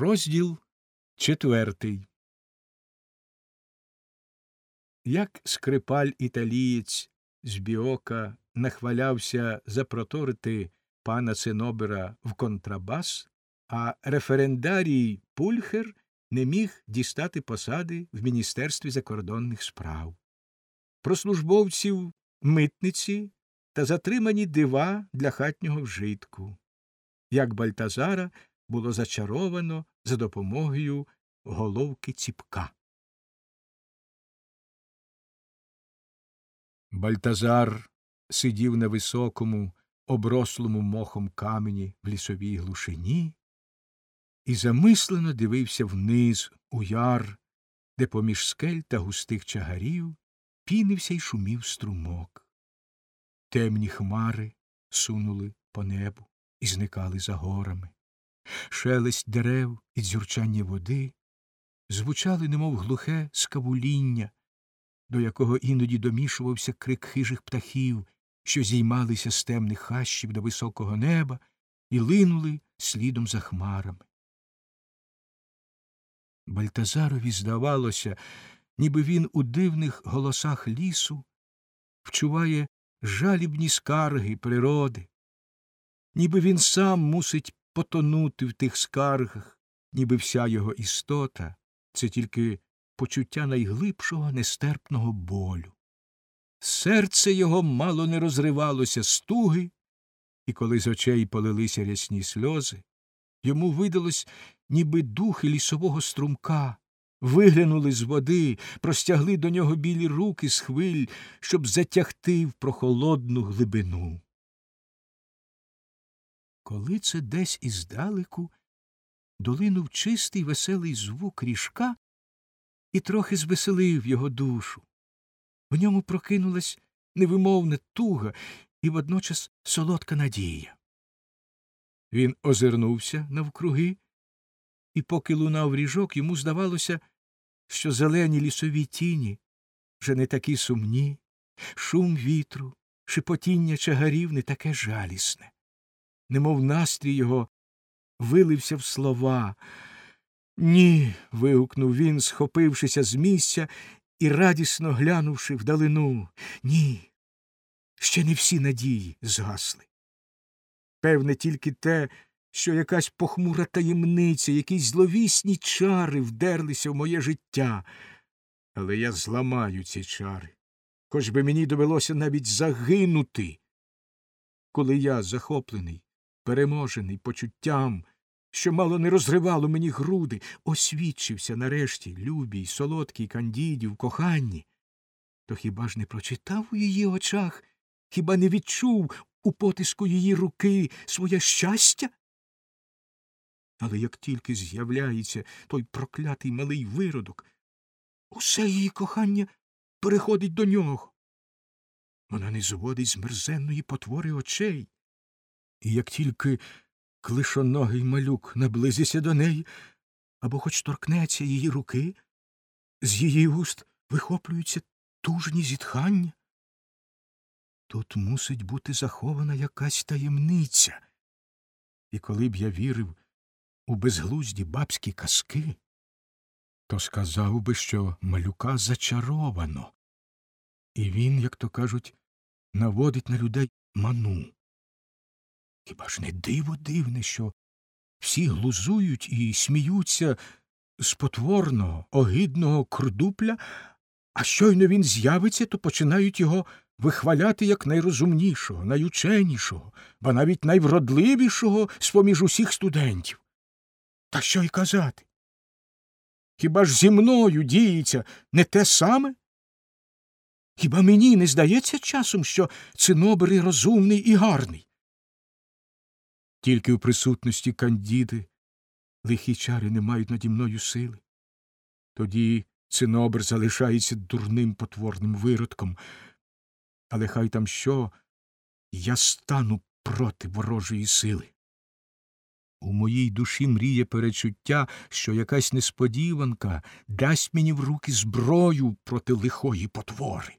Розділ четвертий. Як скрипаль італієць з біока нахвалявся запроторити пана Цинобера в контрабас, а референдарій Пульхер не міг дістати посади в Міністерстві закордонних справ. Про службовців митниці та затримані дива для хатнього вжитку. Як Бальтазара було зачаровано за допомогою головки ціпка. Бальтазар сидів на високому, оброслому мохом камені в лісовій глушині і замислено дивився вниз у яр, де поміж скель та густих чагарів пінився й шумів струмок. Темні хмари сунули по небу і зникали за горами шелест дерев і дзюрчання води звучали, немов глухе скавуління, до якого іноді домішувався крик хижих птахів, що зіймалися з темних хащів до високого неба і линули слідом за хмарами. Бальтазарові здавалося, ніби він у дивних голосах лісу вчуває жалібні скарги природи, ніби він сам мусить потонути в тих скаргах, ніби вся його істота це тільки почуття найглибшого нестерпного болю. Серце його мало не розривалося з туги, і коли з очей полилися рясні сльози, йому видалось, ніби духи лісового струмка виглянули з води, простягли до нього білі руки з хвиль, щоб затягти в прохолодну глибину коли це десь іздалеку долинув чистий веселий звук ріжка і трохи звеселив його душу. В ньому прокинулась невимовна туга і водночас солодка надія. Він озирнувся навкруги, і, поки лунав ріжок, йому здавалося, що зелені лісові тіні вже не такі сумні, шум вітру, шепотіння чагарів не таке жалісне немов настрій його вилився в слова. Ні. вигукнув він, схопившися з місця і радісно глянувши вдалину. Ні. Ще не всі надії згасли. Певне, тільки те, що якась похмура таємниця, якісь зловісні чари вдерлися в моє життя. Але я зламаю ці чари, хоч би мені довелося навіть загинути, коли я, захоплений, переможений почуттям, що мало не розривало мені груди, освідчився нарешті любій, солодкій кандіді коханні, то хіба ж не прочитав у її очах, хіба не відчув у потиску її руки своє щастя? Але як тільки з'являється той проклятий малий виродок, усе її кохання переходить до нього. Вона не зводить з мерзенної потвори очей, і як тільки клишоногий малюк наблизиться до неї або хоч торкнеться її руки, з її уст вихоплюються тужні зітхання. Тут мусить бути захована якась таємниця. І коли б я вірив у безглузді бабські казки, то сказав би, що малюка зачаровано, і він, як то кажуть, наводить на людей ману. Хіба ж не диво дивне, що всі глузують і сміються з потворного, огидного крдупля, а щойно він з'явиться, то починають його вихваляти як найрозумнішого, найученішого, ба навіть найвродливішого з поміж усіх студентів. Та що й казати? Хіба ж зі мною діється не те саме? Хіба мені не здається часом, що цинобрий розумний і гарний? Тільки в присутності кандіди лихі чари не мають наді мною сили. Тоді цинобр залишається дурним потворним виродком, але хай там що я стану проти ворожої сили. У моїй душі мріє перечуття, що якась несподіванка дасть мені в руки зброю проти лихої потвори.